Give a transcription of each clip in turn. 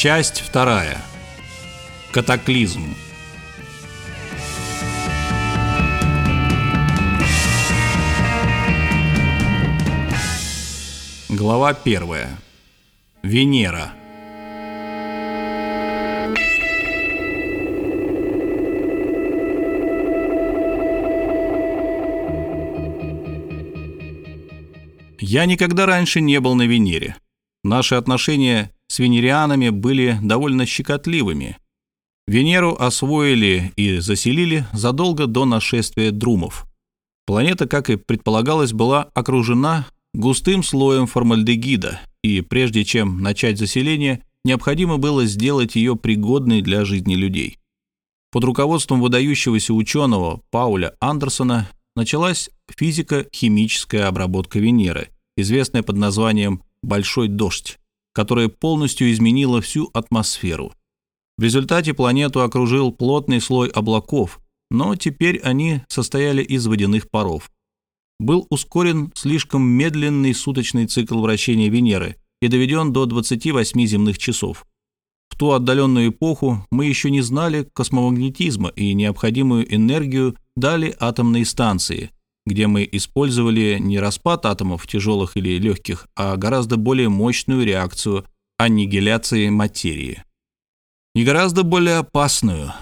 Часть вторая. Катаклизм. Глава первая. Венера. Я никогда раньше не был на Венере. Наши отношения с венерианами были довольно щекотливыми. Венеру освоили и заселили задолго до нашествия друмов. Планета, как и предполагалось, была окружена густым слоем формальдегида, и прежде чем начать заселение, необходимо было сделать ее пригодной для жизни людей. Под руководством выдающегося ученого Пауля Андерсона началась физико-химическая обработка Венеры, известная под названием «большой дождь» которая полностью изменила всю атмосферу. В результате планету окружил плотный слой облаков, но теперь они состояли из водяных паров. Был ускорен слишком медленный суточный цикл вращения Венеры и доведен до 28 земных часов. В ту отдаленную эпоху мы еще не знали космомагнетизма и необходимую энергию дали атомные станции – где мы использовали не распад атомов тяжелых или легких, а гораздо более мощную реакцию аннигиляции материи. И гораздо более опасную.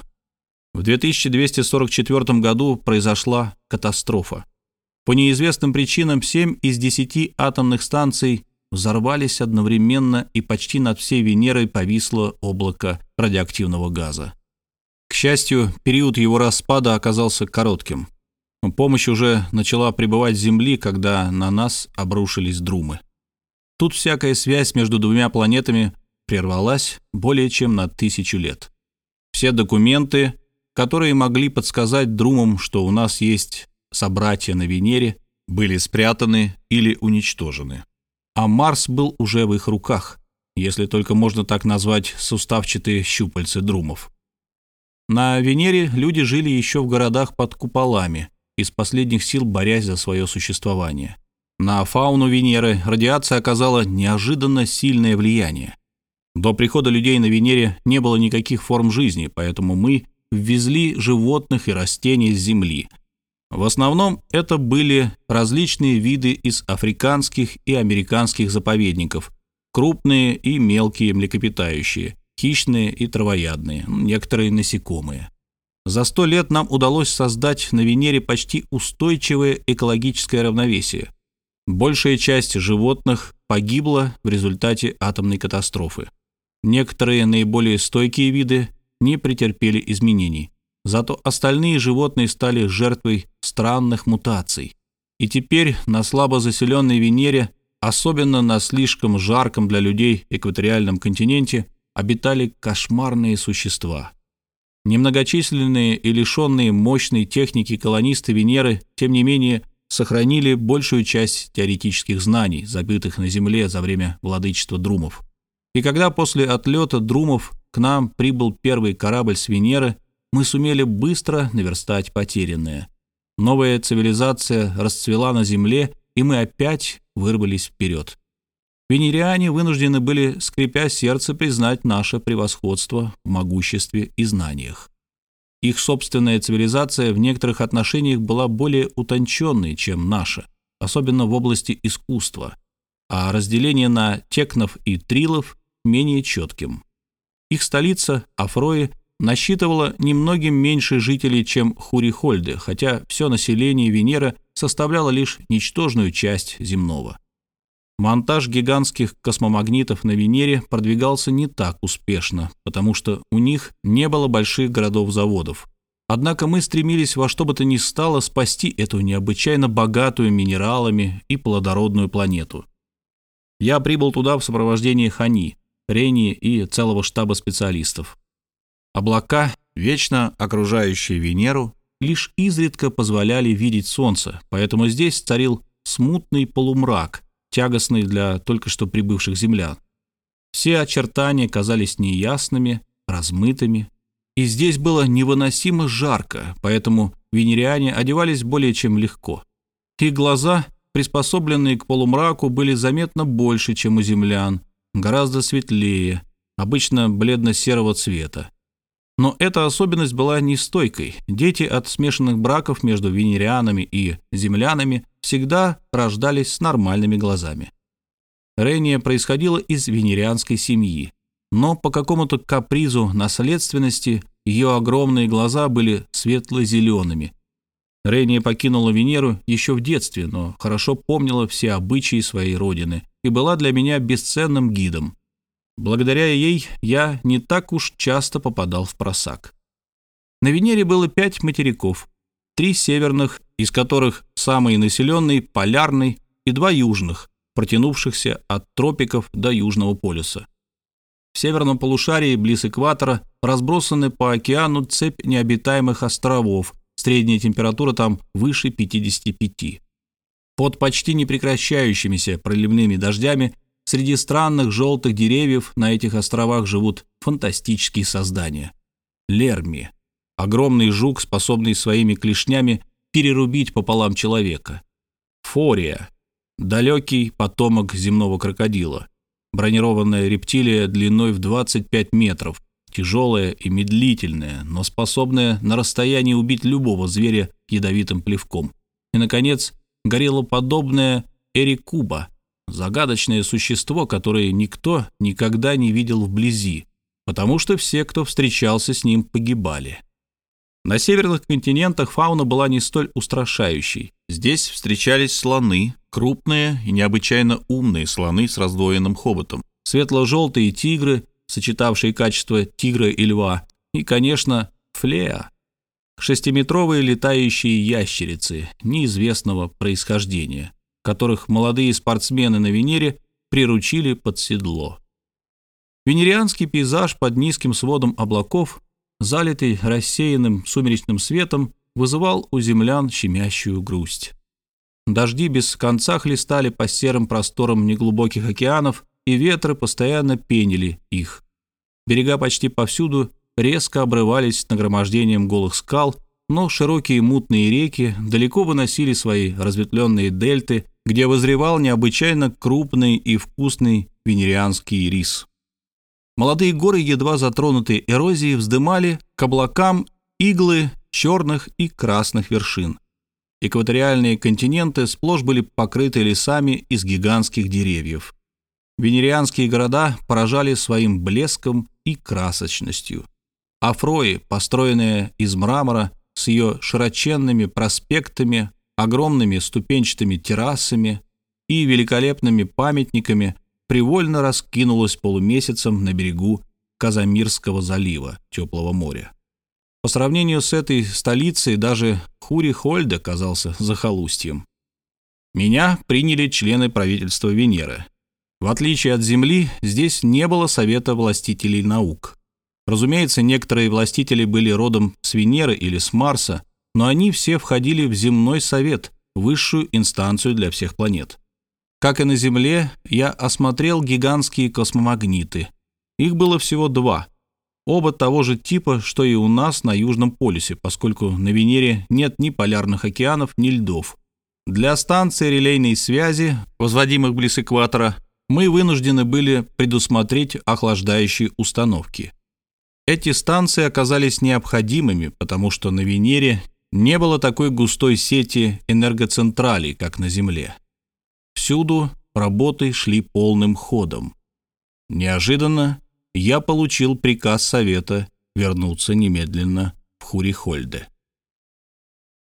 В 2244 году произошла катастрофа. По неизвестным причинам 7 из 10 атомных станций взорвались одновременно, и почти над всей Венерой повисло облако радиоактивного газа. К счастью, период его распада оказался коротким. Помощь уже начала прибывать с Земли, когда на нас обрушились друмы. Тут всякая связь между двумя планетами прервалась более чем на тысячу лет. Все документы, которые могли подсказать друмам, что у нас есть собратья на Венере, были спрятаны или уничтожены. А Марс был уже в их руках, если только можно так назвать суставчатые щупальцы друмов. На Венере люди жили еще в городах под куполами – из последних сил борясь за свое существование. На фауну Венеры радиация оказала неожиданно сильное влияние. До прихода людей на Венере не было никаких форм жизни, поэтому мы ввезли животных и растений с Земли. В основном это были различные виды из африканских и американских заповедников, крупные и мелкие млекопитающие, хищные и травоядные, некоторые насекомые. За сто лет нам удалось создать на Венере почти устойчивое экологическое равновесие. Большая часть животных погибла в результате атомной катастрофы. Некоторые наиболее стойкие виды не претерпели изменений. Зато остальные животные стали жертвой странных мутаций. И теперь на слабо заселенной Венере, особенно на слишком жарком для людей экваториальном континенте, обитали кошмарные существа – Немногочисленные и лишенные мощной техники колонисты Венеры, тем не менее, сохранили большую часть теоретических знаний, забытых на Земле за время владычества Друмов. И когда после отлета Друмов к нам прибыл первый корабль с Венеры, мы сумели быстро наверстать потерянное. Новая цивилизация расцвела на Земле, и мы опять вырвались вперед. Венериане вынуждены были, скрипя сердце, признать наше превосходство в могуществе и знаниях. Их собственная цивилизация в некоторых отношениях была более утонченной, чем наша, особенно в области искусства, а разделение на текнов и трилов менее четким. Их столица, Афрои, насчитывала немногим меньше жителей, чем Хурихольды, хотя все население Венеры составляло лишь ничтожную часть земного. Монтаж гигантских космомагнитов на Венере продвигался не так успешно, потому что у них не было больших городов-заводов. Однако мы стремились во что бы то ни стало спасти эту необычайно богатую минералами и плодородную планету. Я прибыл туда в сопровождении Хани, Рени и целого штаба специалистов. Облака, вечно окружающие Венеру, лишь изредка позволяли видеть Солнце, поэтому здесь царил смутный полумрак – тягостный для только что прибывших землян. Все очертания казались неясными, размытыми, и здесь было невыносимо жарко, поэтому венериане одевались более чем легко. Их глаза, приспособленные к полумраку, были заметно больше, чем у землян, гораздо светлее, обычно бледно-серого цвета. Но эта особенность была нестойкой. Дети от смешанных браков между венерианами и землянами всегда рождались с нормальными глазами. Рения происходила из венерианской семьи, но по какому-то капризу наследственности ее огромные глаза были светло-зелеными. Рения покинула Венеру еще в детстве, но хорошо помнила все обычаи своей родины и была для меня бесценным гидом. Благодаря ей я не так уж часто попадал в просак. На Венере было пять материков, три северных, из которых самый населенный – полярный, и два южных, протянувшихся от тропиков до Южного полюса. В северном полушарии, близ экватора, разбросаны по океану цепь необитаемых островов, средняя температура там выше 55. Под почти непрекращающимися проливными дождями Среди странных желтых деревьев на этих островах живут фантастические создания. Лерми – огромный жук, способный своими клешнями перерубить пополам человека. Фория – далекий потомок земного крокодила. Бронированная рептилия длиной в 25 метров, тяжелая и медлительная, но способная на расстоянии убить любого зверя ядовитым плевком. И, наконец, гориллоподобная эрикуба – загадочное существо, которое никто никогда не видел вблизи, потому что все, кто встречался с ним, погибали. На северных континентах фауна была не столь устрашающей. Здесь встречались слоны, крупные и необычайно умные слоны с раздвоенным хоботом, светло-желтые тигры, сочетавшие качества тигра и льва, и, конечно, флеа, шестиметровые летающие ящерицы неизвестного происхождения, которых молодые спортсмены на Венере приручили под седло. Венерианский пейзаж под низким сводом облаков, залитый рассеянным сумеречным светом, вызывал у землян щемящую грусть. Дожди без конца хлестали по серым просторам неглубоких океанов, и ветры постоянно пенили их. Берега почти повсюду резко обрывались нагромождением голых скал, но широкие мутные реки далеко выносили свои разветвленные дельты где возревал необычайно крупный и вкусный венерианский рис. Молодые горы, едва затронутые эрозией, вздымали к облакам иглы черных и красных вершин. Экваториальные континенты сплошь были покрыты лесами из гигантских деревьев. Венерианские города поражали своим блеском и красочностью. Афрои, построенная из мрамора, с ее широченными проспектами, огромными ступенчатыми террасами и великолепными памятниками привольно раскинулась полумесяцем на берегу Казамирского залива, теплого моря. По сравнению с этой столицей даже Хури-Хольда казался захолустьем. Меня приняли члены правительства Венеры. В отличие от Земли, здесь не было Совета властителей наук. Разумеется, некоторые властители были родом с Венеры или с Марса, но они все входили в земной совет, высшую инстанцию для всех планет. Как и на Земле, я осмотрел гигантские космомагниты. Их было всего два. Оба того же типа, что и у нас на Южном полюсе, поскольку на Венере нет ни полярных океанов, ни льдов. Для станций релейной связи, возводимых близ экватора, мы вынуждены были предусмотреть охлаждающие установки. Эти станции оказались необходимыми, потому что на Венере не было такой густой сети энергоцентралей, как на Земле. Всюду работы шли полным ходом. Неожиданно я получил приказ Совета вернуться немедленно в Хурихольде.